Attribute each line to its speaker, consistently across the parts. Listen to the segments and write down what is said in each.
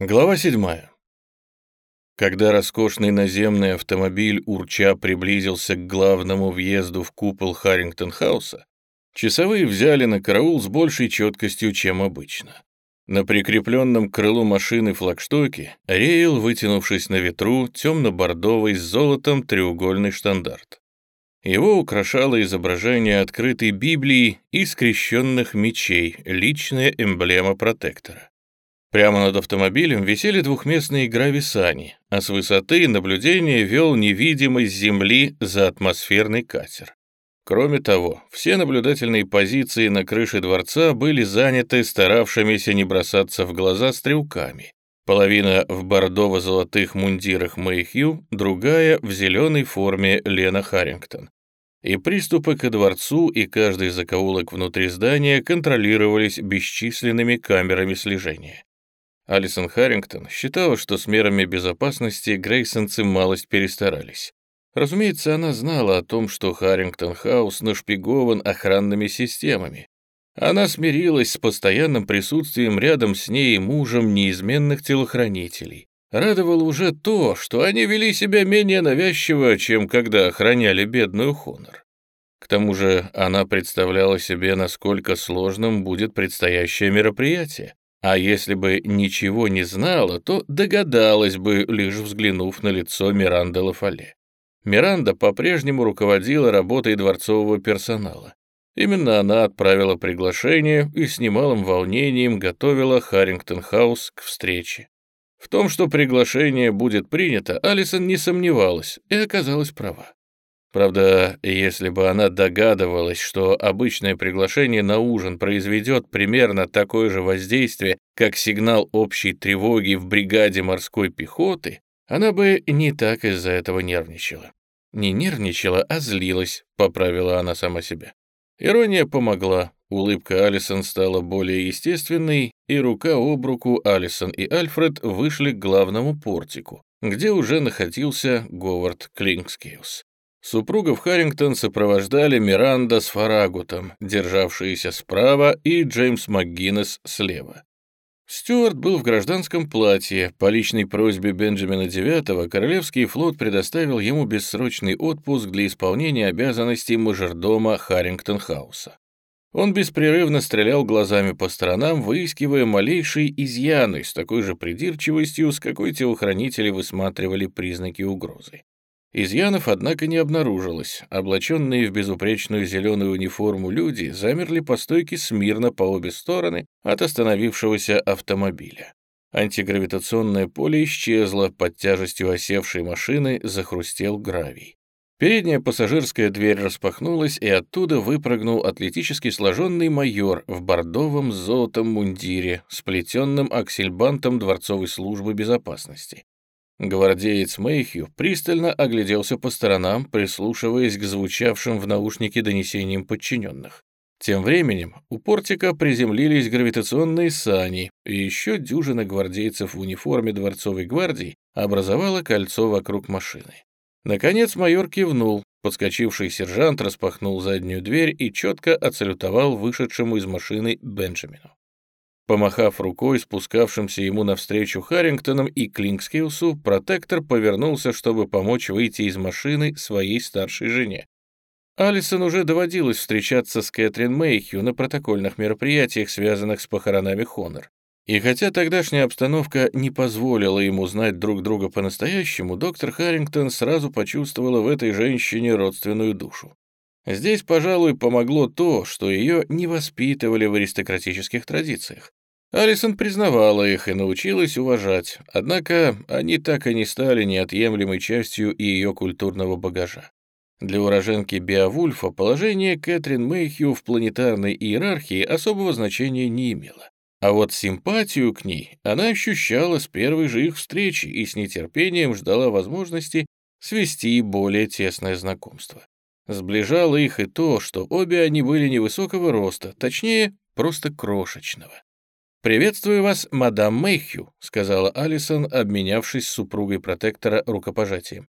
Speaker 1: Глава 7. Когда роскошный наземный автомобиль урча приблизился к главному въезду в купол Харрингтон-хауса, часовые взяли на караул с большей четкостью, чем обычно. На прикрепленном к крылу машины флагштоке реял, вытянувшись на ветру, темно-бордовый с золотом треугольный штандарт. Его украшало изображение открытой Библии и скрещенных мечей, личная эмблема протектора. Прямо над автомобилем висели двухместные грависани, а с высоты наблюдение вел невидимый с земли за атмосферный катер. Кроме того, все наблюдательные позиции на крыше дворца были заняты старавшимися не бросаться в глаза стрелками. Половина в бордово-золотых мундирах Мэйхью, другая в зеленой форме Лена Харрингтон. И приступы ко дворцу и каждый закоулок внутри здания контролировались бесчисленными камерами слежения. Алисон Харрингтон считала, что с мерами безопасности грейсонцы малость перестарались. Разумеется, она знала о том, что Харрингтон-хаус нашпигован охранными системами. Она смирилась с постоянным присутствием рядом с ней и мужем неизменных телохранителей. Радовало уже то, что они вели себя менее навязчиво, чем когда охраняли бедную Хонор. К тому же она представляла себе, насколько сложным будет предстоящее мероприятие. А если бы ничего не знала, то догадалась бы, лишь взглянув на лицо Миранды Лафале. Миранда по-прежнему руководила работой дворцового персонала. Именно она отправила приглашение и с немалым волнением готовила Харрингтон-хаус к встрече. В том, что приглашение будет принято, Алисон не сомневалась и оказалась права. Правда, если бы она догадывалась, что обычное приглашение на ужин произведет примерно такое же воздействие, как сигнал общей тревоги в бригаде морской пехоты, она бы не так из-за этого нервничала. Не нервничала, а злилась, поправила она сама себя. Ирония помогла, улыбка Алисон стала более естественной, и рука об руку Алисон и Альфред вышли к главному портику, где уже находился Говард Клинкскиус. Супругов Харрингтон сопровождали Миранда с Фарагутом, державшиеся справа, и Джеймс МcГиннес слева. Стюарт был в гражданском платье. По личной просьбе Бенджамина IX Королевский флот предоставил ему бессрочный отпуск для исполнения обязанностей мажордома Харрингтон-хауса. Он беспрерывно стрелял глазами по сторонам, выискивая малейшие изъяны с такой же придирчивостью, с какой телохранители высматривали признаки угрозы. Изъянов, однако, не обнаружилось. Облаченные в безупречную зеленую униформу люди замерли по стойке смирно по обе стороны от остановившегося автомобиля. Антигравитационное поле исчезло, под тяжестью осевшей машины захрустел гравий. Передняя пассажирская дверь распахнулась, и оттуда выпрыгнул атлетически сложенный майор в бордовом золотом мундире, сплетенным аксельбантом дворцовой службы безопасности. Гвардеец Мэйхью пристально огляделся по сторонам, прислушиваясь к звучавшим в наушнике донесениям подчиненных. Тем временем у портика приземлились гравитационные сани, и еще дюжина гвардейцев в униформе дворцовой гвардии образовала кольцо вокруг машины. Наконец майор кивнул, подскочивший сержант распахнул заднюю дверь и четко отсалютовал вышедшему из машины Бенджамину. Помахав рукой спускавшимся ему навстречу Харрингтоном и Клинкскилсу, протектор повернулся, чтобы помочь выйти из машины своей старшей жене. Алисон уже доводилось встречаться с Кэтрин Мэйхью на протокольных мероприятиях, связанных с похоронами Хонор. И хотя тогдашняя обстановка не позволила ему знать друг друга по-настоящему, доктор Харрингтон сразу почувствовала в этой женщине родственную душу. Здесь, пожалуй, помогло то, что ее не воспитывали в аристократических традициях. Алисон признавала их и научилась уважать, однако они так и не стали неотъемлемой частью ее культурного багажа. Для уроженки Беовульфа положение Кэтрин Мэйхью в планетарной иерархии особого значения не имело. А вот симпатию к ней она ощущала с первой же их встречи и с нетерпением ждала возможности свести более тесное знакомство. Сближало их и то, что обе они были невысокого роста, точнее, просто крошечного. «Приветствую вас, мадам Мэйхью», — сказала Алисон, обменявшись с супругой протектора рукопожатием.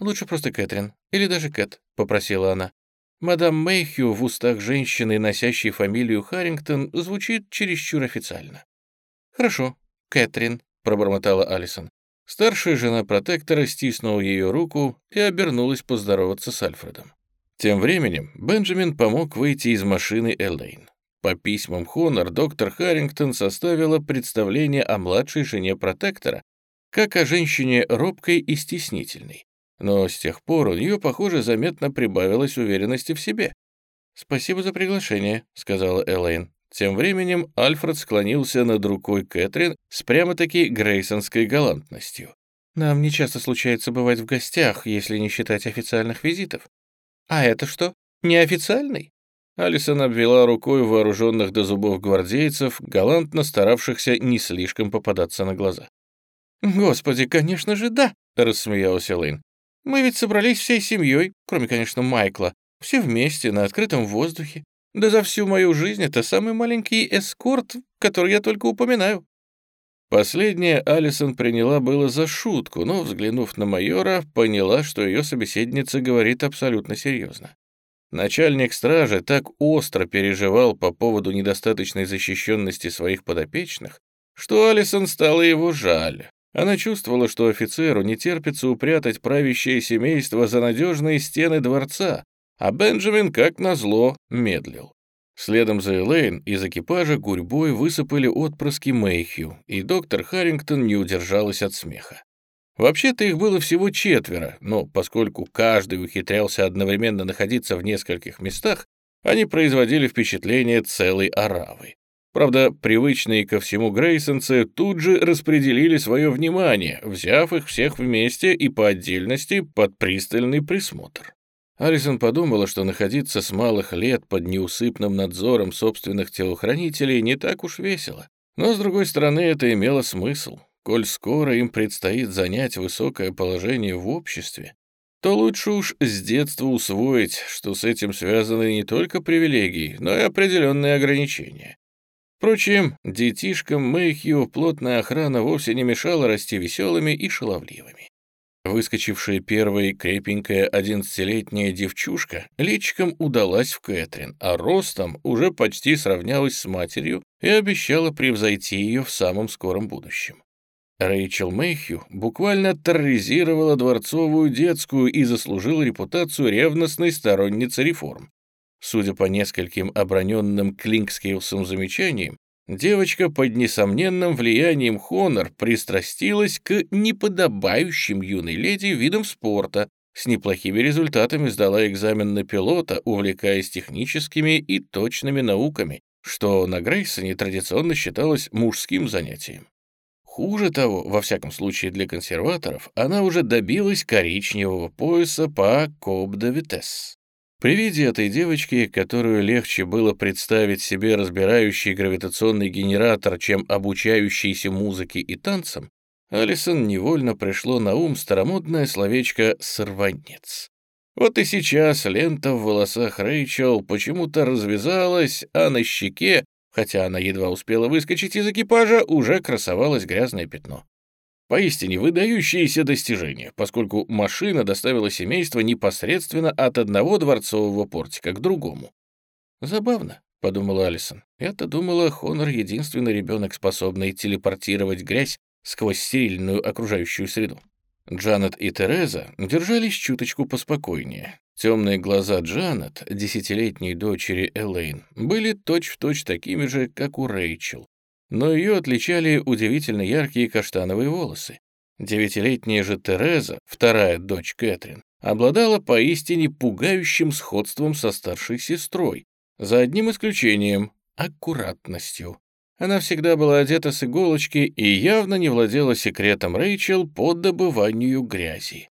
Speaker 1: «Лучше просто Кэтрин, или даже Кэт», — попросила она. «Мадам Мэйхью в устах женщины, носящей фамилию Харрингтон, звучит чересчур официально». «Хорошо, Кэтрин», — пробормотала Алисон. Старшая жена протектора стиснула ее руку и обернулась поздороваться с Альфредом. Тем временем Бенджамин помог выйти из машины Элейн. По письмам Хонор доктор Харрингтон составила представление о младшей жене протектора, как о женщине робкой и стеснительной. Но с тех пор у нее, похоже, заметно прибавилось уверенности в себе. «Спасибо за приглашение», — сказала Элейн. Тем временем Альфред склонился над рукой Кэтрин с прямо-таки грейсонской галантностью. «Нам не часто случается бывать в гостях, если не считать официальных визитов. А это что, неофициальный?» Алисон обвела рукой вооруженных до зубов гвардейцев, галантно старавшихся не слишком попадаться на глаза. «Господи, конечно же, да!» — рассмеялась Элэйн. «Мы ведь собрались всей семьей, кроме, конечно, Майкла, все вместе, на открытом воздухе. Да за всю мою жизнь это самый маленький эскорт, который я только упоминаю». Последняя Алисон приняла было за шутку, но, взглянув на майора, поняла, что ее собеседница говорит абсолютно серьезно. Начальник стражи так остро переживал по поводу недостаточной защищенности своих подопечных, что Алисон стало его жаль. Она чувствовала, что офицеру не терпится упрятать правящее семейство за надежные стены дворца, а Бенджамин, как назло, медлил. Следом за Элейн из экипажа гурьбой высыпали отпрыски Мэйхью, и доктор Харрингтон не удержалась от смеха. Вообще-то их было всего четверо, но поскольку каждый ухитрялся одновременно находиться в нескольких местах, они производили впечатление целой оравы. Правда, привычные ко всему грейсонцы тут же распределили свое внимание, взяв их всех вместе и по отдельности под пристальный присмотр. Алисон подумала, что находиться с малых лет под неусыпным надзором собственных телохранителей не так уж весело. Но, с другой стороны, это имело смысл. Коль скоро им предстоит занять высокое положение в обществе, то лучше уж с детства усвоить, что с этим связаны не только привилегии, но и определенные ограничения. Впрочем, детишкам Мэйхью плотная охрана вовсе не мешала расти веселыми и шаловливыми. Выскочившая первой крепенькая одиннадцатилетняя девчушка личиком удалась в Кэтрин, а ростом уже почти сравнялась с матерью и обещала превзойти ее в самом скором будущем. Рэйчел Мэйхью буквально терроризировала дворцовую детскую и заслужила репутацию ревностной сторонницы реформ. Судя по нескольким оброненным Клинкскейлсом замечаниям, Девочка под несомненным влиянием Хонор пристрастилась к неподобающим юной леди видам спорта, с неплохими результатами сдала экзамен на пилота, увлекаясь техническими и точными науками, что на Грейсоне традиционно считалось мужским занятием. Хуже того, во всяком случае для консерваторов, она уже добилась коричневого пояса по Коб-де-Витесс. При виде этой девочки, которую легче было представить себе разбирающий гравитационный генератор, чем обучающийся музыке и танцам, Алисон невольно пришло на ум старомодное словечко «сорванец». Вот и сейчас лента в волосах Рэйчел почему-то развязалась, а на щеке, хотя она едва успела выскочить из экипажа, уже красовалось грязное пятно. Поистине выдающиеся достижения, поскольку машина доставила семейство непосредственно от одного дворцового портика к другому. «Забавно», — подумала Алисон. «Я-то думала, Хонор — единственный ребенок, способный телепортировать грязь сквозь стерильную окружающую среду». Джанет и Тереза держались чуточку поспокойнее. Темные глаза Джанет, десятилетней дочери Элейн, были точь-в-точь точь такими же, как у Рэйчел, но ее отличали удивительно яркие каштановые волосы. Девятилетняя же Тереза, вторая дочь Кэтрин, обладала поистине пугающим сходством со старшей сестрой, за одним исключением — аккуратностью. Она всегда была одета с иголочки и явно не владела секретом Рэйчел по добыванию грязи.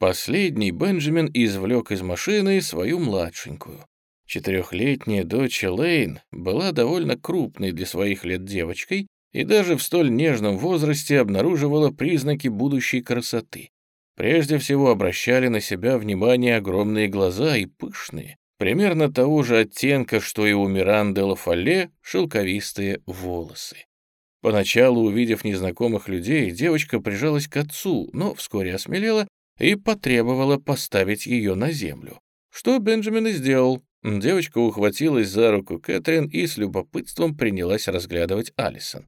Speaker 1: Последний Бенджамин извлек из машины свою младшенькую. Четырехлетняя дочь Лейн была довольно крупной для своих лет девочкой и даже в столь нежном возрасте обнаруживала признаки будущей красоты. Прежде всего обращали на себя внимание огромные глаза и пышные, примерно того же оттенка, что и у Миранды Лафале, шелковистые волосы. Поначалу, увидев незнакомых людей, девочка прижалась к отцу, но вскоре осмелела и потребовала поставить ее на землю. Что Бенджамин и сделал, Девочка ухватилась за руку Кэтрин и с любопытством принялась разглядывать Алисон.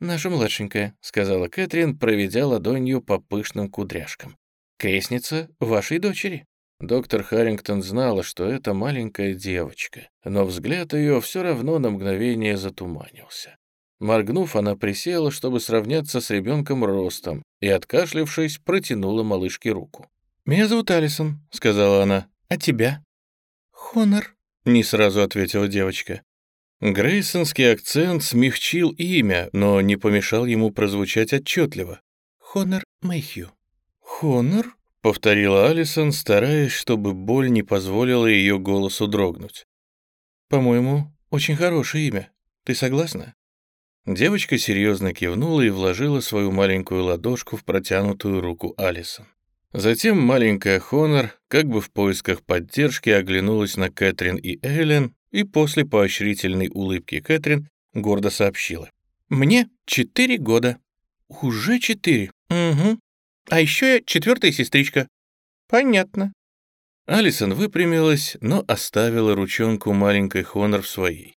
Speaker 2: «Наша младшенькая», — сказала Кэтрин, проведя ладонью по пышным кудряшкам. «Крестница вашей дочери». Доктор Харрингтон знала, что это маленькая девочка, но взгляд ее все равно на мгновение затуманился. Моргнув, она присела, чтобы сравняться с ребенком ростом, и, откашлившись, протянула малышке руку. «Меня зовут Алисон», — сказала она. «А тебя?» «Хонор», — не сразу ответила девочка. Грейсонский акцент смягчил имя, но не помешал ему прозвучать отчетливо. «Хонор Мэйхью». «Хонор?» — повторила Алисон, стараясь, чтобы боль не позволила ее голосу дрогнуть. «По-моему, очень хорошее имя. Ты согласна?» Девочка серьезно кивнула и вложила свою маленькую ладошку в протянутую руку Алисон. Затем маленькая Хонор, как бы в поисках поддержки, оглянулась на Кэтрин и Эллен и после поощрительной улыбки Кэтрин гордо сообщила. «Мне четыре года». «Уже четыре?» «Угу. А еще я четвертая сестричка». «Понятно». Алисон выпрямилась, но оставила ручонку маленькой Хонор в своей.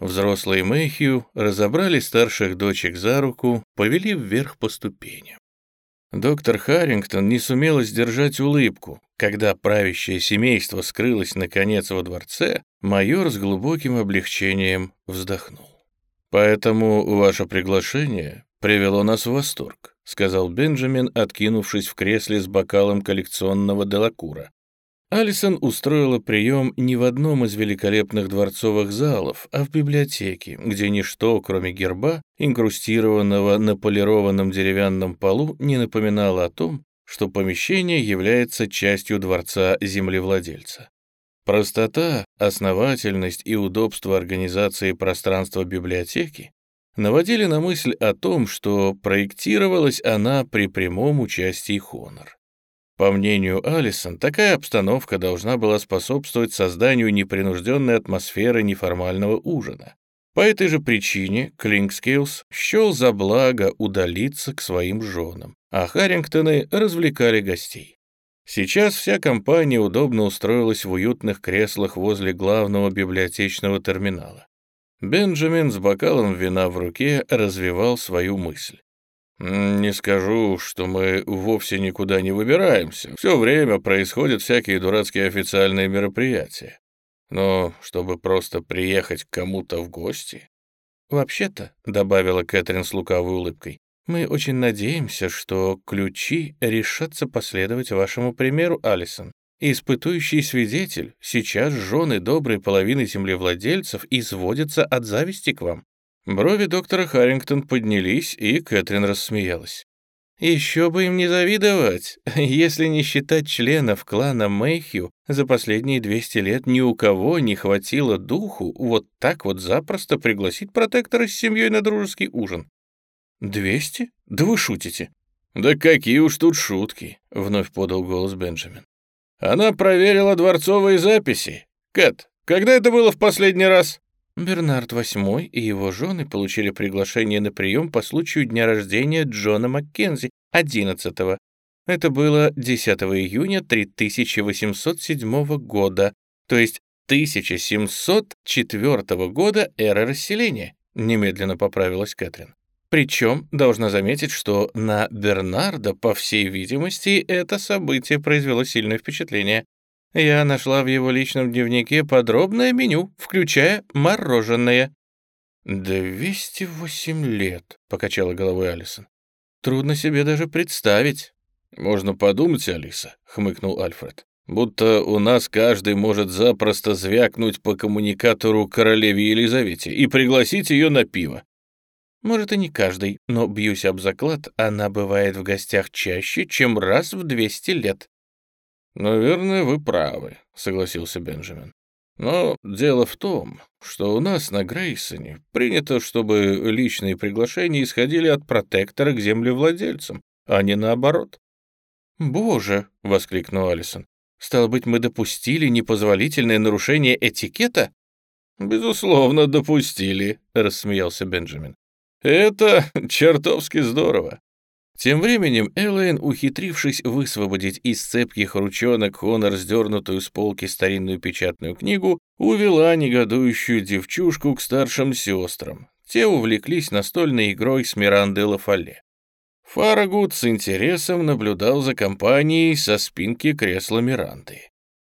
Speaker 2: Взрослые Мэйхью разобрали старших дочек за руку, повели вверх по ступеням. Доктор Харрингтон не сумела сдержать улыбку. Когда правящее семейство скрылось наконец во дворце, майор с глубоким облегчением вздохнул. «Поэтому ваше приглашение привело нас в восторг», сказал Бенджамин, откинувшись в кресле с бокалом коллекционного Делакура. Алисон устроила прием не в одном из великолепных дворцовых залов, а в библиотеке, где ничто, кроме герба, инкрустированного на полированном деревянном полу, не напоминало о том, что помещение является частью дворца землевладельца. Простота, основательность и удобство организации пространства библиотеки наводили на мысль о том, что проектировалась она при прямом участии Хонор. По мнению Алисон, такая обстановка должна была способствовать созданию непринужденной атмосферы неформального ужина. По этой же причине Клинкскиллс счел за благо удалиться к своим женам, а Харрингтоны развлекали гостей. Сейчас вся компания удобно устроилась в уютных креслах возле главного библиотечного терминала. Бенджамин с бокалом вина в руке развивал свою мысль. «Не скажу, что мы вовсе никуда не выбираемся. Все время происходят всякие дурацкие официальные мероприятия. Но чтобы просто приехать к кому-то в гости...» «Вообще-то», — добавила Кэтрин с лукавой улыбкой, «мы очень надеемся, что ключи решатся последовать вашему примеру, Алисон. Испытующий свидетель, сейчас жены доброй половины землевладельцев изводятся от зависти к вам. Брови доктора Харрингтон поднялись, и Кэтрин рассмеялась. Еще бы им не завидовать. Если не считать членов клана Мэйхью, за последние 200 лет ни у кого не хватило духу вот так вот запросто пригласить протектора с семьей на дружеский ужин. «Двести? Да вы шутите!» «Да какие уж тут шутки!» — вновь подал голос Бенджамин. «Она проверила дворцовые записи. Кэт, когда это было в последний раз?» Бернард VIII и его жены получили приглашение на прием по случаю дня рождения Джона Маккензи, 11-го. Это было 10 июня 3807 года, то есть 1704 года эры расселения, немедленно поправилась Кэтрин. Причем, должна заметить, что на Бернарда, по всей видимости, это событие произвело сильное впечатление. Я нашла в его личном дневнике подробное меню, включая мороженое». «Двести восемь лет», — покачала головой Алисон. «Трудно себе даже представить». «Можно подумать, Алиса», — хмыкнул Альфред, «будто у нас каждый может запросто звякнуть по коммуникатору королеве Елизавете и пригласить ее на пиво». «Может, и не каждый, но, бьюсь об заклад, она бывает в гостях чаще, чем раз в двести лет», «Наверное, вы правы», — согласился Бенджамин. «Но дело в том, что у нас на Грейсоне принято, чтобы личные приглашения исходили от протектора к землевладельцам, а не наоборот». «Боже!» — воскликнул Алисон. «Стало быть, мы допустили непозволительное нарушение этикета?» «Безусловно, допустили», — рассмеялся Бенджамин. «Это чертовски здорово. Тем временем Элэйн, ухитрившись высвободить из цепких ручонок Хонор сдернутую с полки старинную печатную книгу, увела негодующую девчушку к старшим сестрам. те увлеклись настольной игрой с Мирандой Лафале. Фарагут с интересом наблюдал за компанией со спинки кресла Миранды.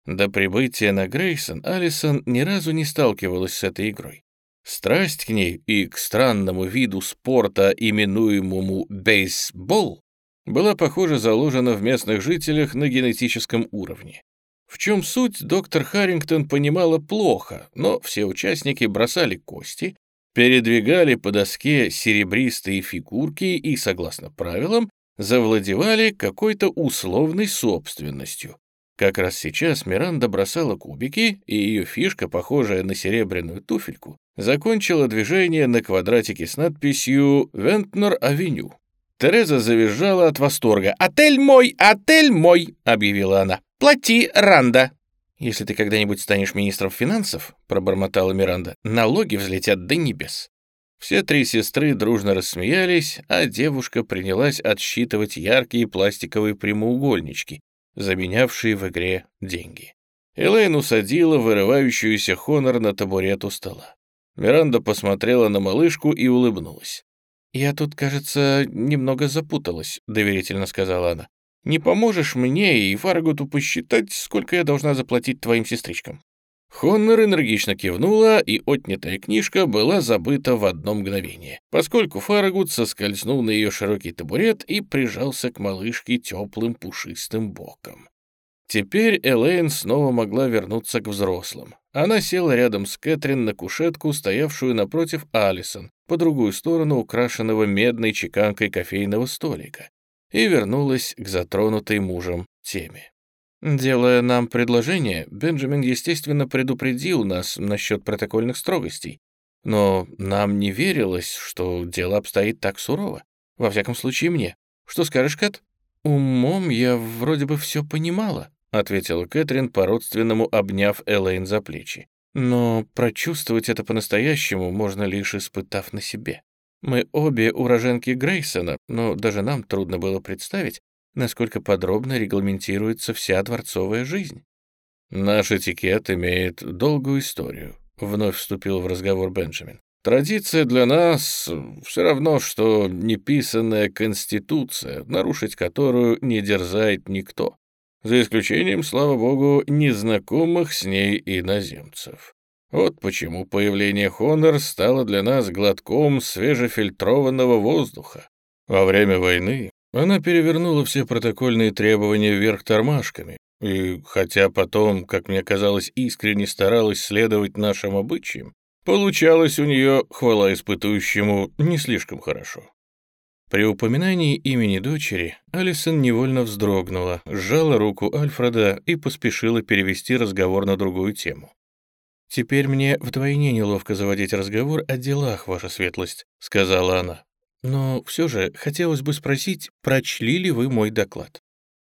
Speaker 2: До прибытия на Грейсон Алисон ни разу не сталкивалась с этой игрой. Страсть к ней и к странному виду спорта, именуемому бейсбол, была, похоже, заложена в местных жителях на генетическом уровне. В чем суть, доктор Харрингтон понимала плохо, но все участники бросали кости, передвигали по доске серебристые фигурки и, согласно правилам, завладевали какой-то условной собственностью. Как раз сейчас Миранда бросала кубики, и ее фишка, похожая на серебряную туфельку, закончила движение на квадратике с надписью «Вентнер-авеню». Тереза завизжала от восторга. «Отель мой! Отель мой!» — объявила она. «Плати, Ранда!» «Если ты когда-нибудь станешь министром финансов», — пробормотала Миранда, — «налоги взлетят до небес». Все три сестры дружно рассмеялись, а девушка принялась отсчитывать яркие пластиковые прямоугольнички, заменявшие в игре деньги. Элейн усадила вырывающуюся Хонор на табурет у стола. Миранда посмотрела на малышку и улыбнулась. «Я тут, кажется, немного запуталась», — доверительно сказала она. Не поможешь мне и Фаргуту посчитать, сколько я должна заплатить твоим сестричкам?» Хоннер энергично кивнула, и отнятая книжка была забыта в одно мгновение, поскольку Фарагут соскользнул на ее широкий табурет и прижался к малышке теплым пушистым боком. Теперь Элейн снова могла вернуться к взрослым. Она села рядом с Кэтрин на кушетку, стоявшую напротив Алисон, по другую сторону украшенного медной чеканкой кофейного столика, и вернулась к затронутой мужем теме. Делая нам предложение, Бенджамин, естественно, предупредил нас насчет протокольных строгостей, но нам не верилось, что дело обстоит так сурово. Во всяком случае, мне. Что скажешь, Кэт? Умом я вроде бы все понимала, ответила Кэтрин, по-родственному обняв Элейн за плечи. Но прочувствовать это по-настоящему можно лишь испытав на себе. Мы обе уроженки Грейсона, но даже нам трудно было представить, насколько подробно регламентируется вся дворцовая жизнь. «Наш этикет имеет долгую историю», — вновь вступил в разговор Бенджамин. «Традиция для нас все равно, что неписанная конституция, нарушить которую не дерзает никто, за исключением, слава богу, незнакомых с ней иноземцев. Вот почему появление Хонор стало для нас глотком свежефильтрованного воздуха. Во время войны она перевернула все протокольные требования вверх тормашками, и хотя потом, как мне казалось, искренне старалась следовать нашим обычаям, получалось у нее, хвала испытующему, не слишком хорошо. При упоминании имени дочери Алисон невольно вздрогнула, сжала руку Альфреда и поспешила перевести разговор на другую тему. «Теперь мне вдвойне неловко заводить разговор о делах, ваша светлость», — сказала она. «Но все же хотелось бы спросить, прочли ли вы мой доклад?»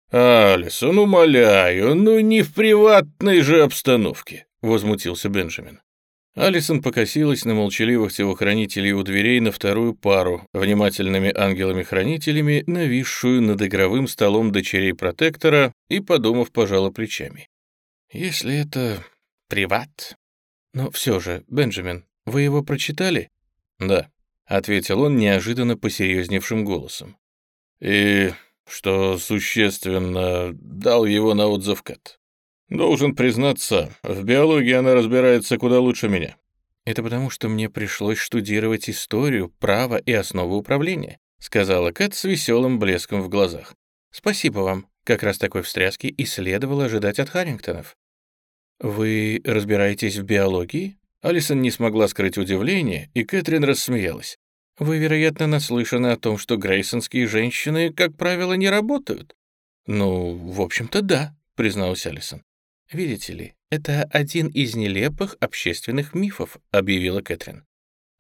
Speaker 1: «Алисон, умоляю, ну не в приватной же обстановке», — возмутился Бенджамин.
Speaker 2: Алисон покосилась на молчаливых телохранителей у дверей на вторую пару, внимательными ангелами-хранителями, нависшую над игровым столом дочерей протектора, и, подумав, пожала плечами. «Если это приват, но все же, Бенджамин, вы его прочитали?
Speaker 1: Да,
Speaker 2: ответил он неожиданно посерьезневшим голосом.
Speaker 1: И, что существенно, дал его на отзыв Кэт. Должен признаться, в биологии она разбирается куда лучше меня.
Speaker 2: Это потому, что мне пришлось штудировать историю, право и основы управления, сказала Кэт с веселым блеском в глазах. Спасибо вам. Как раз такой встряски и следовало ожидать от Харрингтонов. «Вы разбираетесь в биологии?» Алисон не смогла скрыть удивление, и Кэтрин рассмеялась. «Вы, вероятно, наслышаны о том, что грейсонские женщины, как правило, не работают». «Ну, в общем-то, да», — призналась Алисон. «Видите ли, это один из нелепых общественных мифов», — объявила Кэтрин.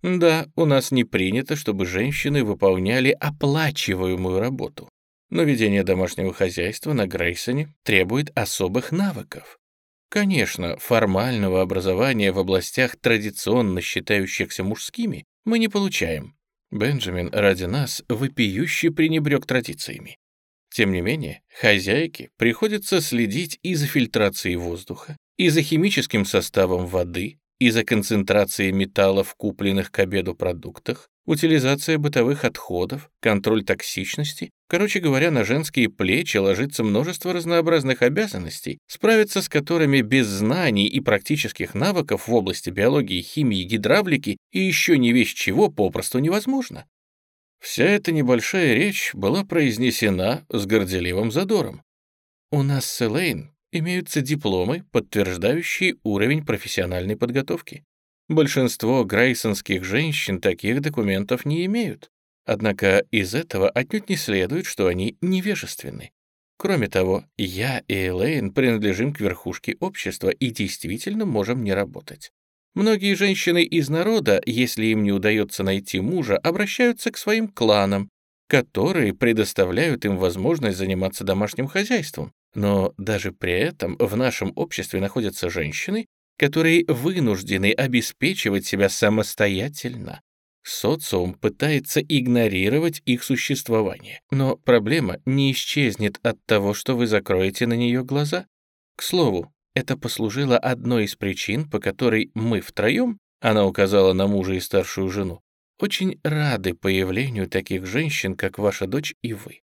Speaker 2: «Да, у нас не принято, чтобы женщины выполняли оплачиваемую работу. Но ведение домашнего хозяйства на Грейсоне требует особых навыков. Конечно, формального образования в областях, традиционно считающихся мужскими, мы не получаем. Бенджамин ради нас вопиюще пренебрег традициями. Тем не менее, хозяйке приходится следить и за фильтрацией воздуха, и за химическим составом воды, из-за концентрации металла в купленных к обеду продуктах, утилизация бытовых отходов, контроль токсичности. Короче говоря, на женские плечи ложится множество разнообразных обязанностей, справиться с которыми без знаний и практических навыков в области биологии, химии, гидравлики и еще не вещь чего попросту невозможно. Вся эта небольшая речь была произнесена с горделивым задором. «У нас с Элейн имеются дипломы, подтверждающие уровень профессиональной подготовки. Большинство грейсонских женщин таких документов не имеют. Однако из этого отнюдь не следует, что они невежественны. Кроме того, я и Элейн принадлежим к верхушке общества и действительно можем не работать. Многие женщины из народа, если им не удается найти мужа, обращаются к своим кланам, которые предоставляют им возможность заниматься домашним хозяйством. Но даже при этом в нашем обществе находятся женщины, которые вынуждены обеспечивать себя самостоятельно. Социум пытается игнорировать их существование, но проблема не исчезнет от того, что вы закроете на нее глаза. К слову, это послужило одной из причин, по которой мы втроем, она указала на мужа и старшую жену, очень рады появлению таких женщин, как ваша дочь и вы.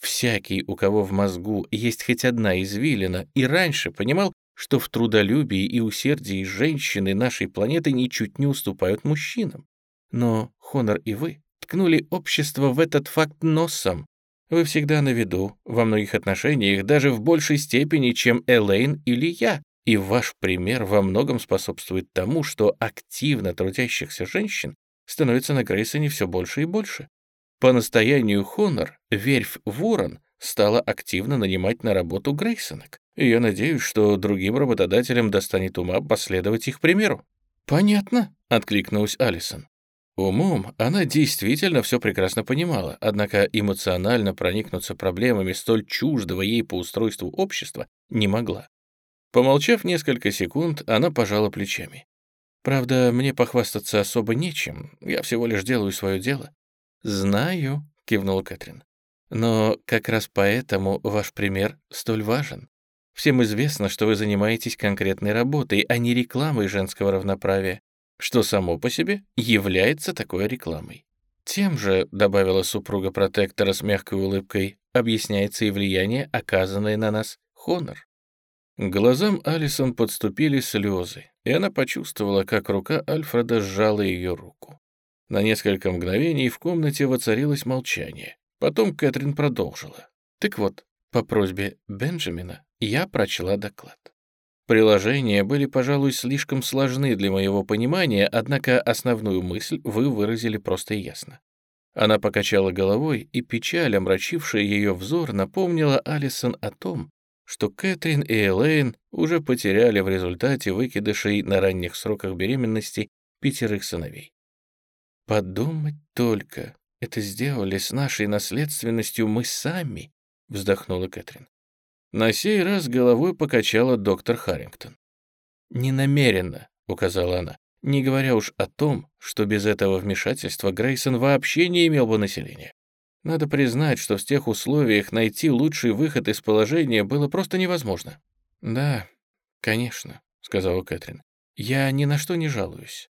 Speaker 2: Всякий, у кого в мозгу есть хоть одна извилина, и раньше понимал, что в трудолюбии и усердии женщины нашей планеты ничуть не уступают мужчинам. Но Хонор и вы ткнули общество в этот факт носом. Вы всегда на виду, во многих отношениях, даже в большей степени, чем Элейн или я, и ваш пример во многом способствует тому, что активно трудящихся женщин становится на Грейсоне все больше и больше. По настоянию Хонор, верфь Ворон стала активно нанимать на работу Грейсонок, я надеюсь, что другим работодателям достанет ума последовать их примеру. «Понятно», — откликнулась Алисон. Умом она действительно все прекрасно понимала, однако эмоционально проникнуться проблемами столь чуждого ей по устройству общества не могла. Помолчав несколько секунд, она пожала плечами. «Правда, мне похвастаться особо нечем, я всего лишь делаю свое дело». «Знаю», — кивнула Кэтрин. «Но как раз поэтому ваш пример столь важен. Всем известно, что вы занимаетесь конкретной работой, а не рекламой женского равноправия что само по себе является такой рекламой. Тем же, добавила супруга протектора с мягкой улыбкой, объясняется и влияние, оказанное на нас Хонор. Глазам Алисон подступили слезы, и она почувствовала, как рука Альфреда сжала ее руку. На несколько мгновений в комнате воцарилось молчание. Потом Кэтрин продолжила. Так вот, по просьбе Бенджамина я прочла доклад. Приложения были, пожалуй, слишком сложны для моего понимания, однако основную мысль вы выразили просто и ясно. Она покачала головой, и печаль, омрачившая ее взор, напомнила Алисон о том, что Кэтрин и Элейн уже потеряли в результате выкидышей на ранних сроках беременности пятерых сыновей. «Подумать только, это сделали с нашей наследственностью мы сами», — вздохнула Кэтрин. На сей раз головой покачала доктор Харрингтон. «Ненамеренно», — указала она, не говоря уж о том, что без этого вмешательства Грейсон вообще не имел бы населения. Надо признать, что в тех условиях найти лучший выход из положения было просто невозможно. «Да, конечно», — сказала Кэтрин. «Я ни на что не жалуюсь».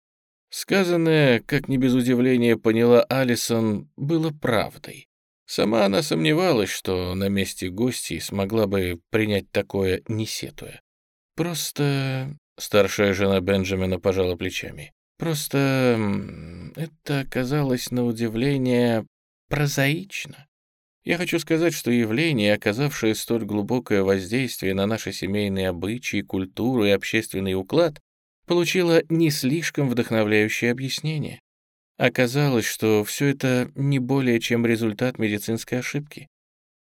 Speaker 2: Сказанное, как не без удивления поняла Алисон, было правдой. Сама она сомневалась, что на месте гостей смогла бы принять такое, не сетуя. Просто... Старшая жена Бенджамина пожала плечами. Просто это оказалось на удивление прозаично. Я хочу сказать, что явление, оказавшее столь глубокое воздействие на наши семейные обычаи, культуру и общественный уклад, получило не слишком вдохновляющее объяснение. Оказалось, что все это не более чем результат медицинской ошибки.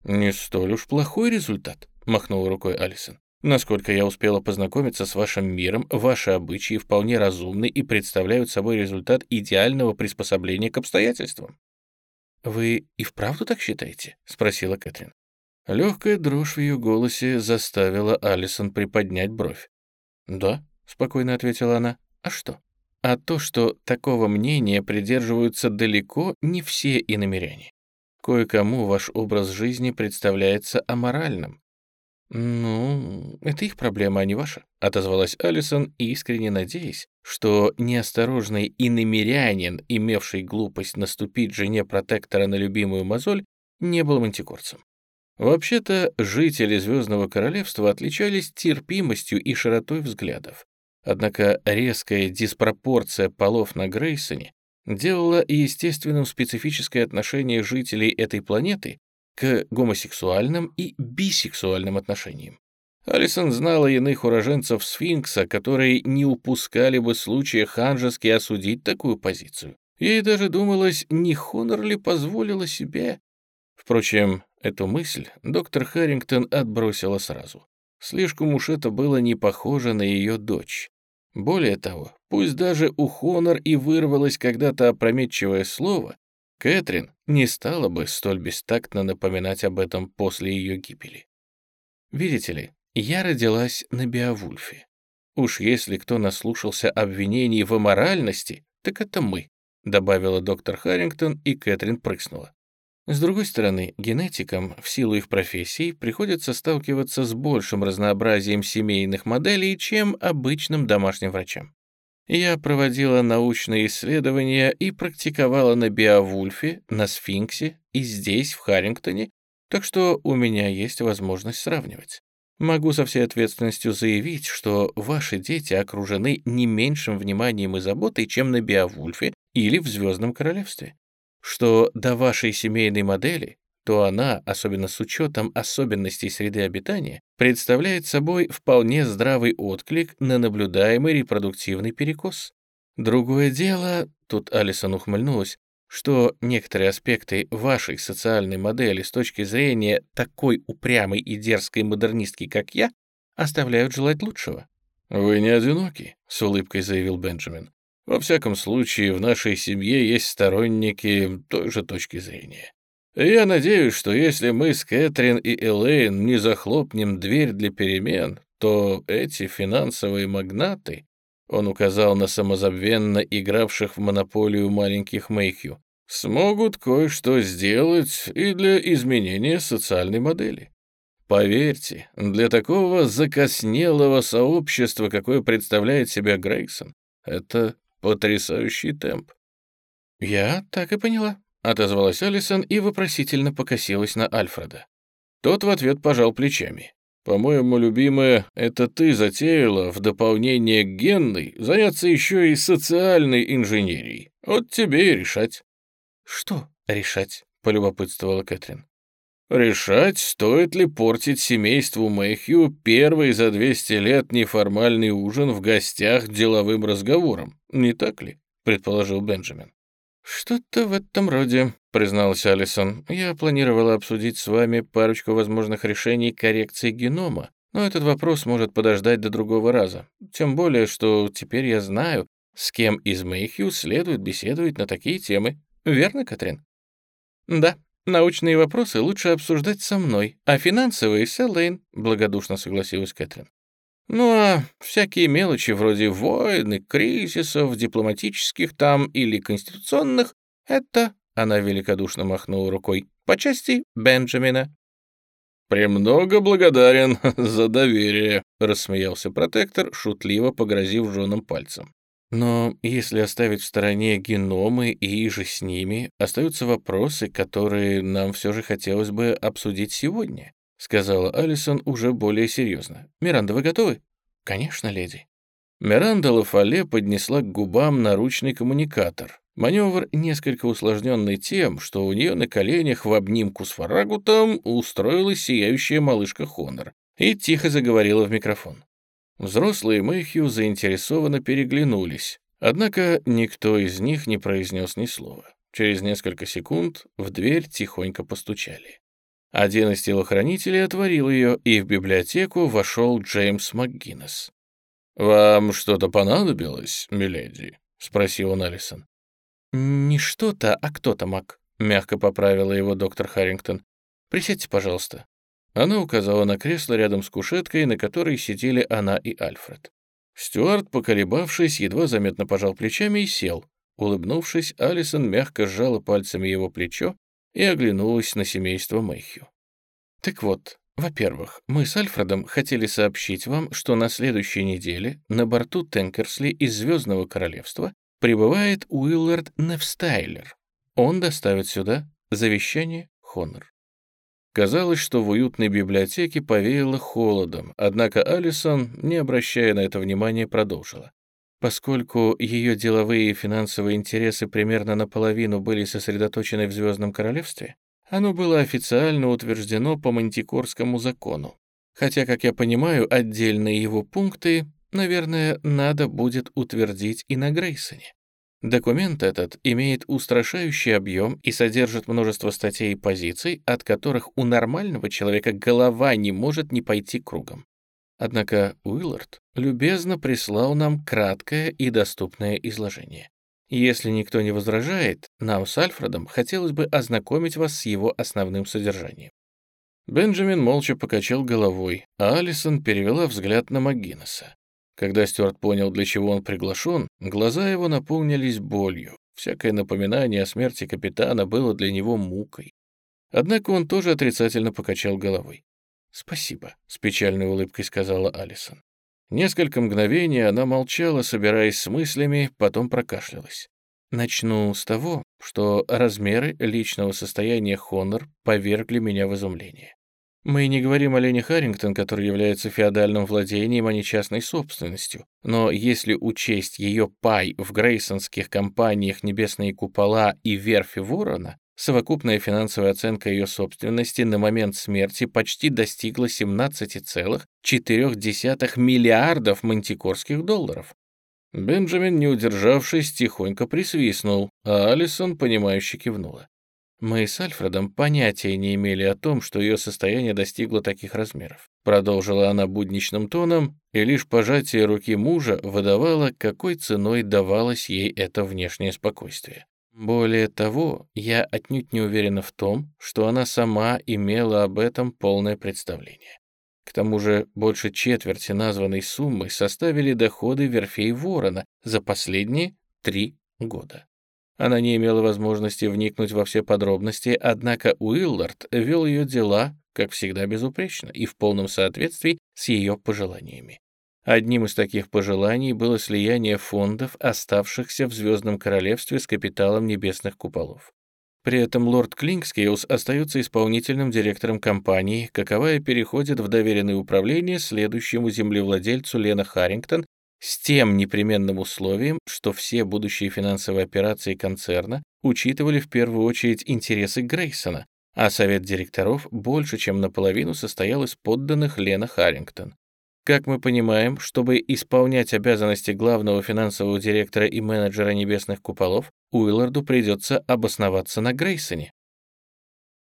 Speaker 2: «Не столь уж плохой результат», — махнул рукой Алисон. «Насколько я успела познакомиться с вашим миром, ваши обычаи вполне разумны и представляют собой результат идеального приспособления к обстоятельствам». «Вы и вправду так считаете?» — спросила Кэтрин. Легкая дрожь в ее голосе заставила Алисон приподнять бровь. «Да», — спокойно ответила она. «А что?» а то, что такого мнения придерживаются далеко не все иномеряне. Кое-кому ваш образ жизни представляется аморальным. «Ну, это их проблема, а не ваша», — отозвалась Алисон, искренне надеясь, что неосторожный иномерянин, имевший глупость наступить жене протектора на любимую мозоль, не был мантикорцем. Вообще-то, жители Звездного Королевства отличались терпимостью и широтой взглядов. Однако резкая диспропорция полов на Грейсоне делала естественным специфическое отношение жителей этой планеты к гомосексуальным и бисексуальным отношениям. Алисон знала иных уроженцев Сфинкса, которые не упускали бы случая ханжески осудить такую позицию. Ей даже думалось, не Хонор ли позволила себе. Впрочем, эту мысль доктор Харрингтон отбросила сразу. Слишком уж это было не похоже на ее дочь. Более того, пусть даже у Хонор и вырвалось когда-то опрометчивое слово, Кэтрин не стала бы столь бестактно напоминать об этом после ее гибели. Видите ли, я родилась на Биовульфе. Уж если кто наслушался обвинений в аморальности, так это мы, добавила доктор Харрингтон, и Кэтрин прыснула. С другой стороны, генетикам в силу их профессий приходится сталкиваться с большим разнообразием семейных моделей, чем обычным домашним врачам. Я проводила научные исследования и практиковала на Биовульфе, на Сфинксе и здесь, в Харрингтоне, так что у меня есть возможность сравнивать. Могу со всей ответственностью заявить, что ваши дети окружены не меньшим вниманием и заботой, чем на Биовульфе или в Звездном Королевстве. Что до вашей семейной модели, то она, особенно с учетом особенностей среды обитания, представляет собой вполне здравый отклик на наблюдаемый репродуктивный перекос. Другое дело, тут Алисон ухмыльнулась, что некоторые аспекты вашей социальной модели с точки зрения такой упрямой и дерзкой модернистки, как я, оставляют желать лучшего.
Speaker 1: «Вы не одиноки», — с улыбкой заявил Бенджамин. «Во всяком случае, в нашей семье есть сторонники той же точки зрения. Я надеюсь, что если мы с Кэтрин и Элейн не захлопнем дверь для перемен, то эти финансовые магнаты, он указал на самозабвенно игравших в монополию маленьких Мэйхью, смогут кое-что сделать и для изменения социальной модели. Поверьте, для такого закоснелого сообщества, какое представляет себя Грейсон, это потрясающий темп.
Speaker 2: «Я так и поняла», — отозвалась Алисон и вопросительно покосилась на Альфреда. Тот в ответ пожал плечами.
Speaker 1: «По-моему, любимая, это ты затеяла в дополнение к генной заняться еще и социальной инженерией. Вот тебе и решать».
Speaker 2: «Что решать?» — полюбопытствовала Кэтрин.
Speaker 1: «Решать, стоит ли портить семейству Мэхью первый за 200 лет неформальный ужин в гостях деловым разговором, не так ли?» — предположил Бенджамин.
Speaker 2: «Что-то в этом роде», — призналась Алисон. «Я планировала обсудить с вами парочку возможных решений коррекции генома, но этот вопрос может подождать до другого раза. Тем более, что теперь я знаю, с кем из Мэйхью следует беседовать на такие темы. Верно, Катрин?» «Да, научные вопросы лучше обсуждать со мной, а финансовые — с Элейн», — благодушно согласилась Кэтрин. Ну а всякие мелочи вроде войн кризисов, дипломатических там или конституционных, это, она великодушно махнула рукой, по части Бенджамина.
Speaker 1: «Премного благодарен за доверие», — рассмеялся протектор, шутливо погрозив женам пальцем.
Speaker 2: «Но если оставить в стороне геномы и же с ними, остаются вопросы, которые нам все же хотелось бы обсудить сегодня. — сказала Алисон уже более серьезно. «Миранда, вы готовы?» «Конечно, леди». Миранда Лафале поднесла к губам наручный коммуникатор. Маневр несколько усложненный тем, что у нее на коленях в обнимку с Фарагутом устроилась сияющая малышка Хонор и тихо заговорила в микрофон. Взрослые Мэйхью заинтересованно переглянулись, однако никто из них не произнес ни слова. Через несколько секунд в дверь тихонько постучали. Один из телохранителей отворил ее, и в библиотеку вошел Джеймс МакГиннес.
Speaker 1: «Вам что-то понадобилось, миледи?» — спросил он Алисон.
Speaker 2: «Не что-то, а кто-то, Мак», — мягко поправила его доктор Харрингтон. «Присядьте, пожалуйста». Она указала на кресло рядом с кушеткой, на которой сидели она и Альфред. Стюарт, поколебавшись, едва заметно пожал плечами и сел. Улыбнувшись, Алисон мягко сжала пальцами его плечо и оглянулась на семейство Мэйхью. «Так вот, Во-первых, мы с Альфредом хотели сообщить вам, что на следующей неделе на борту Тенкерсли из Звездного Королевства прибывает Уиллард Невстайлер. Он доставит сюда завещание Хонор. Казалось, что в уютной библиотеке повеяло холодом, однако Алисон, не обращая на это внимания, продолжила. Поскольку ее деловые и финансовые интересы примерно наполовину были сосредоточены в Звездном Королевстве, оно было официально утверждено по Мантикорскому закону. Хотя, как я понимаю, отдельные его пункты, наверное, надо будет утвердить и на Грейсоне. Документ этот имеет устрашающий объем и содержит множество статей и позиций, от которых у нормального человека голова не может не пойти кругом. Однако Уиллард любезно прислал нам краткое и доступное изложение. Если никто не возражает, нам с Альфредом хотелось бы ознакомить вас с его основным содержанием. Бенджамин молча покачал головой, а Алисон перевела взгляд на МакГиннесса. Когда Стюарт понял, для чего он приглашен, глаза его наполнились болью. Всякое напоминание о смерти капитана было для него мукой. Однако он тоже отрицательно покачал головой. «Спасибо», — с печальной улыбкой сказала Алисон. Несколько мгновений она молчала, собираясь с мыслями, потом прокашлялась. Начну с того, что размеры личного состояния Хонор повергли меня в изумление. Мы не говорим о Лене Харрингтон, который является феодальным владением, а не частной собственностью. Но если учесть ее пай в грейсонских компаниях «Небесные купола» и «Верфи Ворона», Совокупная финансовая оценка ее собственности на момент смерти почти достигла 17,4 миллиардов мантикорских долларов. Бенджамин, не удержавшись, тихонько присвистнул, а Алисон, понимающе кивнула. «Мы с Альфредом понятия не имели о том, что ее состояние достигло таких размеров», продолжила она будничным тоном, и лишь пожатие руки мужа выдавало, какой ценой давалось ей это внешнее спокойствие. Более того, я отнюдь не уверена в том, что она сама имела об этом полное представление. К тому же больше четверти названной суммы составили доходы верфей Ворона за последние три года. Она не имела возможности вникнуть во все подробности, однако Уиллард вел ее дела, как всегда, безупречно и в полном соответствии с ее пожеланиями. Одним из таких пожеланий было слияние фондов, оставшихся в Звездном Королевстве с капиталом небесных куполов. При этом лорд Клинкскейлс остается исполнительным директором компании, каковая переходит в доверенное управление следующему землевладельцу Лена Харрингтон с тем непременным условием, что все будущие финансовые операции концерна учитывали в первую очередь интересы Грейсона, а совет директоров больше чем наполовину состоял из подданных Лена Харрингтон. Как мы понимаем, чтобы исполнять обязанности главного финансового директора и менеджера небесных куполов, Уилларду придется обосноваться на Грейсоне.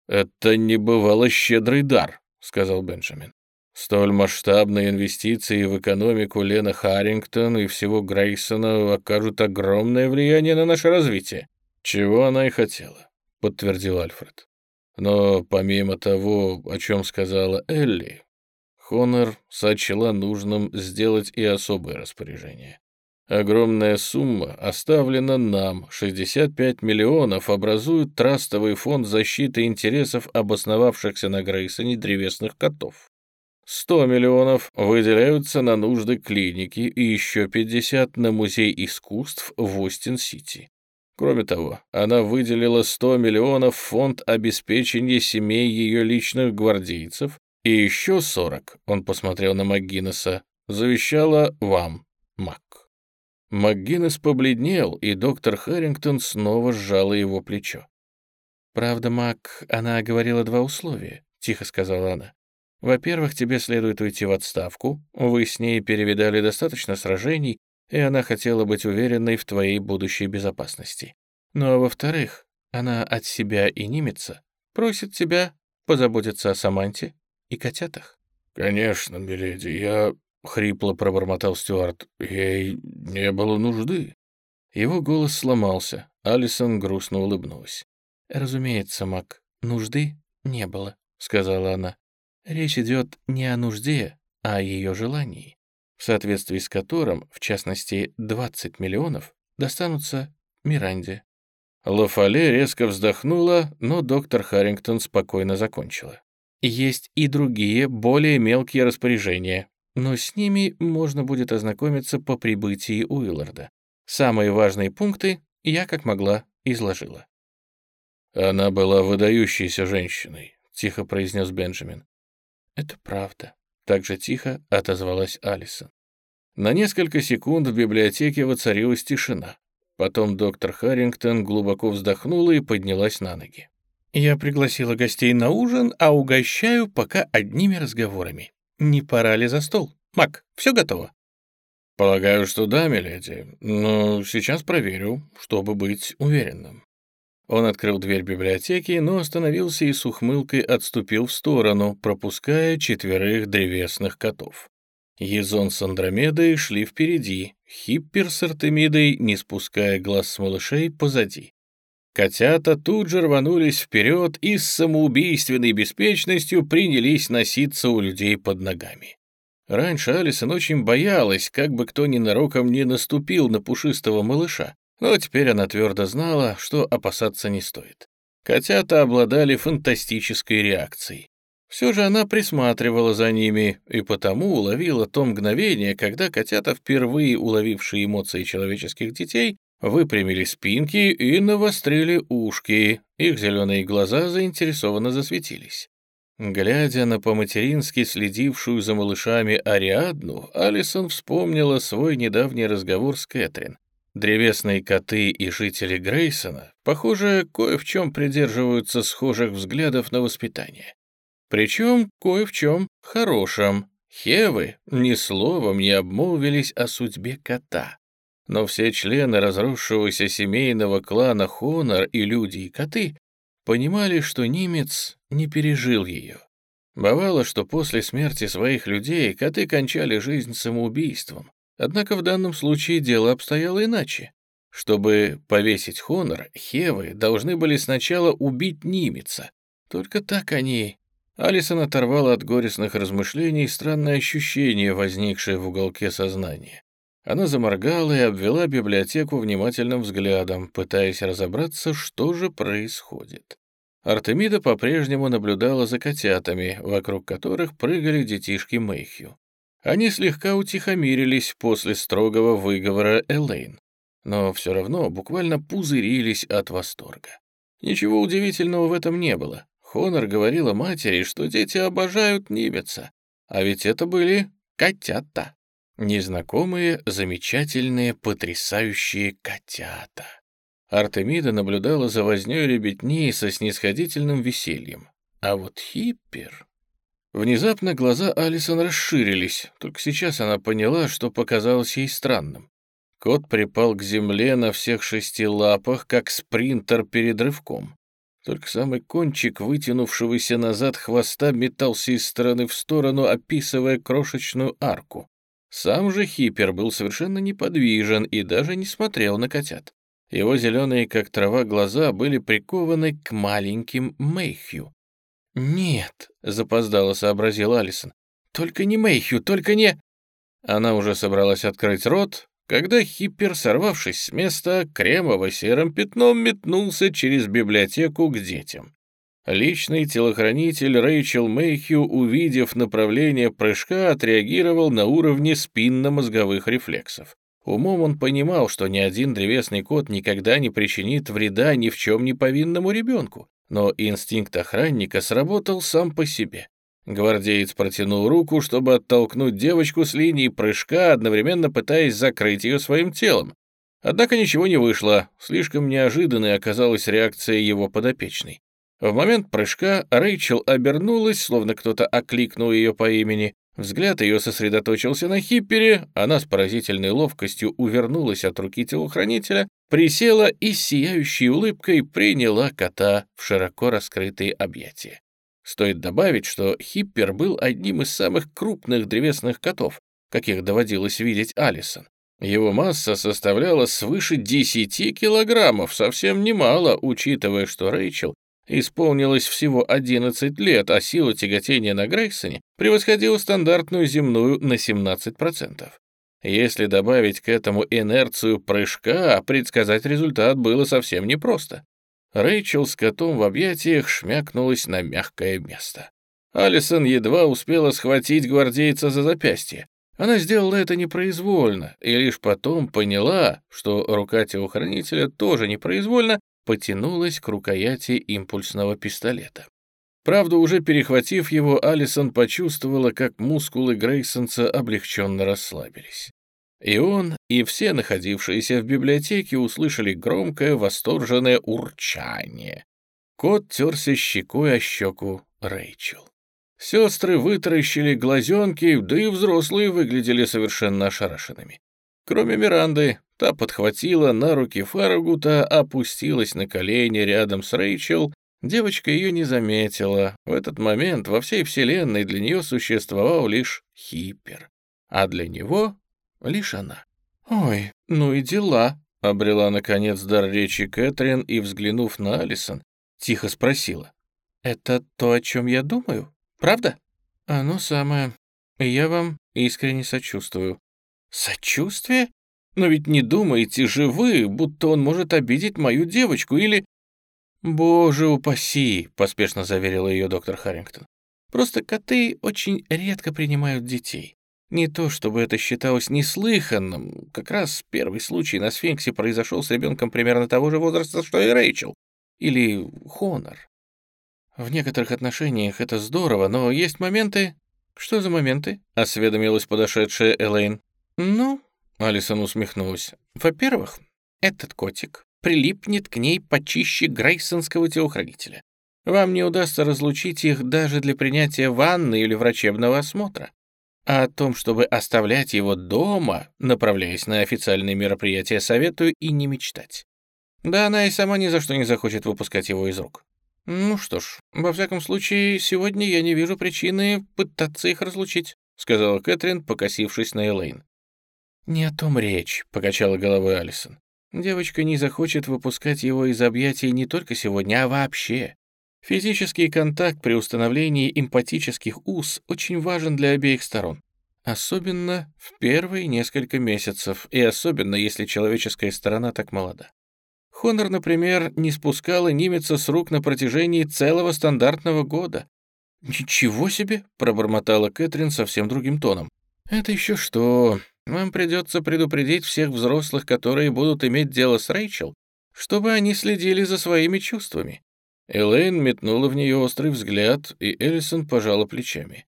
Speaker 2: «Это небывало щедрый дар», — сказал Бенджамин. «Столь масштабные инвестиции в экономику Лена Харрингтон и всего Грейсона окажут огромное влияние на наше развитие». «Чего она и хотела», — подтвердил Альфред. «Но помимо того, о чем сказала Элли, Хонор сочла нужным сделать и особое распоряжение. Огромная сумма оставлена нам, 65 миллионов образуют трастовый фонд защиты интересов обосновавшихся на Грейсоне древесных котов. 100 миллионов выделяются на нужды клиники и еще 50 на музей искусств в Остин-Сити. Кроме того, она выделила 100 миллионов в фонд обеспечения семей ее личных гвардейцев и еще сорок, он посмотрел на МакГиннесса, завещала вам, Мак. МакГиннес побледнел, и доктор Харрингтон снова сжала его плечо. «Правда, Мак, она говорила два условия», — тихо сказала она. «Во-первых, тебе следует уйти в отставку. Вы с ней перевидали достаточно сражений, и она хотела быть уверенной в твоей будущей безопасности. Ну а во-вторых, она от себя и нимется, просит тебя позаботиться о Саманте и котятах. «Конечно, миледи, я...» — хрипло пробормотал Стюарт. «Ей не было нужды». Его голос сломался. Алисон грустно улыбнулась. «Разумеется, Мак, нужды не было», — сказала она. «Речь идет не о нужде, а о ее желании, в соответствии с которым, в частности, 20 миллионов достанутся Миранде».
Speaker 1: Лафале резко вздохнула, но доктор Харрингтон спокойно закончила.
Speaker 2: есть и другие, более мелкие распоряжения, но с ними можно будет ознакомиться по прибытии Уилларда. Самые важные пункты я, как могла, изложила.
Speaker 1: «Она была выдающейся женщиной», — тихо произнес Бенджамин.
Speaker 2: «Это правда», — так же тихо отозвалась Алисон.
Speaker 1: На несколько секунд в библиотеке воцарилась тишина. Потом доктор Харрингтон глубоко вздохнула и поднялась на ноги.
Speaker 2: «Я пригласила гостей на ужин, а угощаю пока одними разговорами. Не пора ли за стол? Мак, все готово?»
Speaker 1: «Полагаю, что да, миледи, но сейчас проверю, чтобы быть уверенным». Он открыл дверь библиотеки, но остановился и с ухмылкой отступил в сторону, пропуская четверых древесных котов. Езон с Андромедой шли впереди, Хиппер с Артемидой, не спуская глаз с малышей, позади. Котята тут же рванулись вперед и с самоубийственной беспечностью принялись носиться у людей под ногами. Раньше Алисон очень боялась, как бы кто ненароком не наступил на пушистого малыша, но теперь она твердо знала, что опасаться не стоит. Котята обладали фантастической реакцией. Все же она присматривала за ними и потому уловила то мгновение, когда котята, впервые уловившие эмоции человеческих детей, выпрямили спинки и навострили ушки, их зеленые глаза заинтересованно засветились. Глядя на по-матерински следившую за малышами Ариадну, Алисон вспомнила свой недавний разговор с Кэтрин. Древесные коты и жители Грейсона, похоже, кое в чем придерживаются схожих взглядов на воспитание. Причем кое в чем хорошем. Хевы ни словом не обмолвились о судьбе кота. Но все члены разросшегося семейного клана Хонор и люди и коты понимали, что немец не пережил ее. Бывало, что после смерти своих людей коты кончали жизнь самоубийством. Однако в данном случае дело обстояло иначе. Чтобы повесить Хонор, Хевы должны были сначала убить немеца. Только так они Алисон оторвала от горестных размышлений странное ощущение, возникшее в уголке сознания. Она заморгала и обвела библиотеку внимательным взглядом, пытаясь разобраться, что же происходит. Артемида по-прежнему наблюдала за котятами, вокруг которых прыгали детишки Мэйхью. Они слегка утихомирились после строгого выговора Элейн, но все равно буквально пузырились от восторга. Ничего удивительного в этом не было. Хонор говорила матери, что дети обожают Нибеца, а ведь это были котята. Незнакомые, замечательные, потрясающие котята. Артемида наблюдала за вознёй ребятни со снисходительным весельем. А вот Хиппер... Внезапно глаза Алисон расширились, только сейчас она поняла, что показалось ей странным. Кот припал к земле на всех шести лапах, как спринтер перед рывком. Только самый кончик вытянувшегося назад хвоста метался из стороны в сторону, описывая крошечную арку. Сам же Хипер был совершенно неподвижен и даже не смотрел на котят. Его зеленые, как трава, глаза были прикованы к маленьким Мэйхью. «Нет», — запоздало сообразил Алисон, — «только не Мэйхью, только не...» Она уже собралась открыть рот, когда Хиппер, сорвавшись с места, кремово-серым пятном метнулся через библиотеку к детям. Личный телохранитель Рэйчел Мэйхью, увидев направление прыжка, отреагировал на уровне спинно-мозговых рефлексов. Умом он понимал, что ни один древесный кот никогда не причинит вреда ни в чем не повинному ребенку, но инстинкт охранника сработал сам по себе. Гвардеец протянул руку, чтобы оттолкнуть девочку с линии прыжка, одновременно пытаясь закрыть ее своим телом. Однако ничего не вышло, слишком неожиданной оказалась реакция его подопечной. В момент прыжка Рэйчел обернулась, словно кто-то окликнул ее по имени. Взгляд ее сосредоточился на хиппере, она с поразительной ловкостью увернулась от руки телохранителя, присела и с сияющей улыбкой приняла кота в широко раскрытые объятия. Стоит добавить, что Хиппер был одним из самых крупных древесных котов, каких доводилось видеть Алисон. Его масса составляла свыше 10 килограммов, совсем немало, учитывая, что Рэйчел исполнилось всего 11 лет, а сила тяготения на Грейсоне превосходила стандартную земную на 17%. Если добавить к этому инерцию прыжка, предсказать результат было совсем непросто. Рэйчел с котом в объятиях шмякнулась на мягкое место.
Speaker 2: Алисон едва успела схватить гвардейца за запястье. Она сделала это непроизвольно, и лишь потом поняла, что рука телохранителя тоже непроизвольно потянулась к рукояти импульсного пистолета. Правда, уже перехватив его, Алисон почувствовала, как мускулы Грейсонса облегченно расслабились. И он, и все находившиеся в библиотеке услышали громкое восторженное урчание. Кот терся щекой о щеку Рэйчел. Сестры вытаращили глазенки, да и взрослые выглядели совершенно ошарашенными. Кроме Миранды, та подхватила на руки Фарагута, опустилась на колени рядом с Рэйчел. Девочка ее не заметила. В этот момент во всей вселенной для нее существовал лишь Хиппер, а для него — лишь она. «Ой, ну и дела», — обрела наконец дар речи Кэтрин и, взглянув на Алисон, тихо спросила. «Это то, о чем я думаю?» Правда? Оно самое. Я вам искренне сочувствую. Сочувствие? Но ведь не думаете же вы, будто он может обидеть мою девочку или... «Боже упаси!» — поспешно заверила ее доктор Харрингтон. «Просто коты очень редко принимают детей. Не то чтобы это считалось неслыханным, как раз первый случай на сфинксе произошел с ребенком примерно того же возраста, что и Рэйчел. Или Хонор. В некоторых отношениях это здорово, но есть моменты... Что за моменты? Осведомилась подошедшая Элейн. Ну, Алисон усмехнулась. Во-первых, этот котик прилипнет к ней почище грейсонского телохранителя. Вам не удастся разлучить их даже для принятия ванны или врачебного осмотра. А о том, чтобы оставлять его дома, направляясь на официальные мероприятия, советую и не мечтать. Да она и сама ни за что не захочет выпускать его из рук. «Ну что ж, во всяком случае, сегодня я не вижу причины пытаться их разлучить», сказала Кэтрин, покосившись на Элейн. «Не о том речь», — покачала головой Алисон. «Девочка не захочет выпускать его из объятий не только сегодня, а вообще. Физический контакт при установлении эмпатических уз очень важен для обеих сторон. Особенно в первые несколько месяцев, и особенно если человеческая сторона так молода. Хонор, например, не спускала немеца с рук на протяжении целого стандартного года. «Ничего себе!» — пробормотала Кэтрин совсем другим тоном. «Это еще что? Вам придется предупредить всех взрослых, которые будут иметь дело с Рэйчел, чтобы они следили за своими чувствами». Элейн метнула в нее острый взгляд, и Эллисон пожала плечами.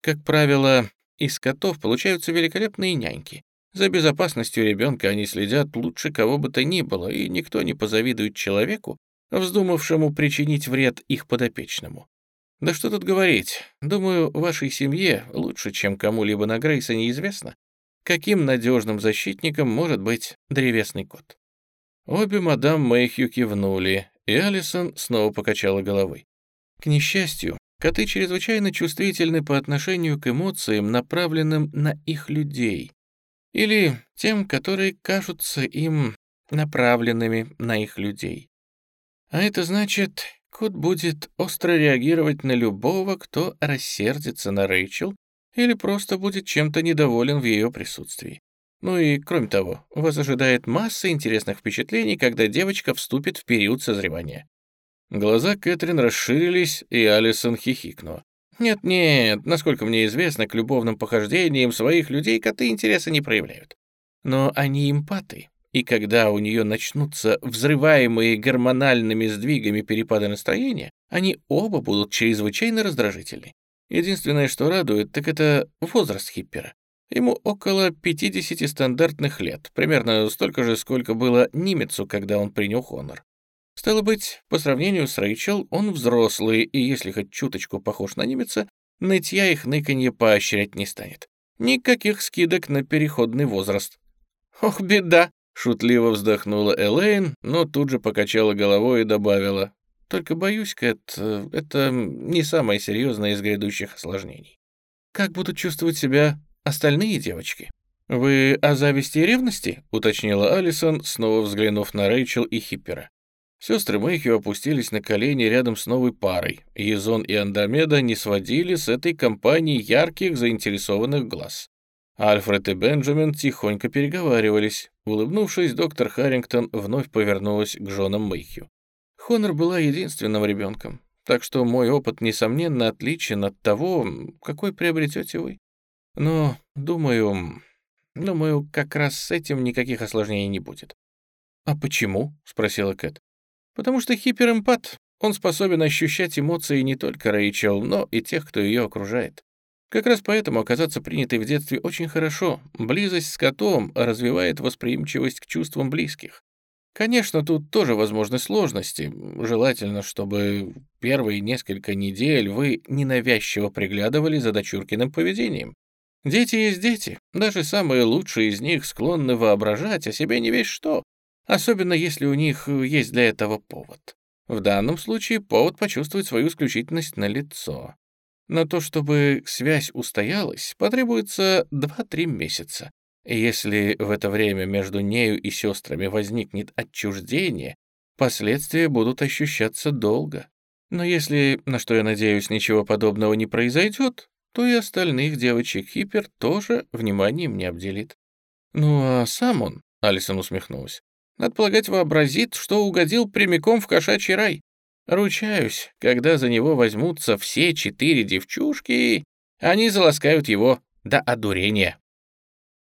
Speaker 2: Как правило, из котов получаются великолепные няньки. За безопасностью ребенка они следят лучше кого бы то ни было, и никто не позавидует человеку, вздумавшему причинить вред их подопечному. Да что тут говорить, думаю, вашей семье лучше, чем кому-либо на Грейсе неизвестно, каким надежным защитником может быть древесный кот. Обе мадам Мэйхью кивнули, и Алисон снова покачала головой. К несчастью, коты чрезвычайно чувствительны по отношению к эмоциям, направленным на их людей, или тем, которые кажутся им направленными на их людей. А это значит, кот будет остро реагировать на любого, кто рассердится на Рэйчел или просто будет чем-то недоволен в ее присутствии. Ну и, кроме того, вас ожидает масса интересных впечатлений, когда девочка вступит в период созревания. Глаза Кэтрин расширились, и Алисон хихикнула. Нет-нет, насколько мне известно, к любовным похождениям своих людей коты интереса не проявляют. Но они эмпаты, и когда у нее начнутся взрываемые гормональными сдвигами перепады настроения, они оба будут чрезвычайно раздражительны. Единственное, что радует, так это возраст Хиппера. Ему около 50 стандартных лет, примерно столько же, сколько было Нимецу, когда он принял Хонор. Стало быть, по сравнению с Рэйчел, он взрослый, и если хоть чуточку похож на немеца, нытья их ныканье поощрять не станет. Никаких скидок на переходный возраст. «Ох, беда!» — шутливо вздохнула Элейн, но тут же покачала головой и добавила. «Только боюсь, Кэт, это не самое серьезное из грядущих осложнений. Как будут чувствовать себя остальные девочки?» «Вы о зависти и ревности?» — уточнила Алисон, снова взглянув на Рэйчел и Хиппера. Сестры Мэйхью опустились на колени рядом с новой парой. Езон и Андромеда не сводили с этой компании ярких заинтересованных глаз. Альфред и Бенджамин тихонько переговаривались. Улыбнувшись, доктор Харрингтон вновь повернулась к женам Мэйхью. Хонор была единственным ребенком. так что мой опыт, несомненно, отличен от того, какой приобретете вы. Но, думаю, думаю, как раз с этим никаких осложнений не будет. «А почему?» — спросила Кэт. «Потому что хиперэмпат. Он способен ощущать эмоции не только Рэйчел, но и тех, кто ее окружает. Как раз поэтому оказаться принятой в детстве очень хорошо. Близость с котом развивает восприимчивость к чувствам близких. Конечно, тут тоже возможны сложности. Желательно, чтобы первые несколько недель вы ненавязчиво приглядывали за дочуркиным поведением. Дети есть дети. Даже самые лучшие из них склонны воображать о себе не весь что, особенно если у них есть для этого повод. В данном случае повод почувствовать свою исключительность на лицо. На то, чтобы связь устоялась, потребуется 2-3 месяца. Если в это время между нею и сестрами возникнет отчуждение, последствия будут ощущаться долго. Но если, на что я надеюсь, ничего подобного не произойдет, то и остальных девочек Хипер тоже вниманием не обделит. Ну а сам он, Алисон усмехнулась, надо полагать, вообразит, что угодил прямиком в кошачий рай. Ручаюсь, когда за него возьмутся все четыре девчушки, они заласкают его до одурения.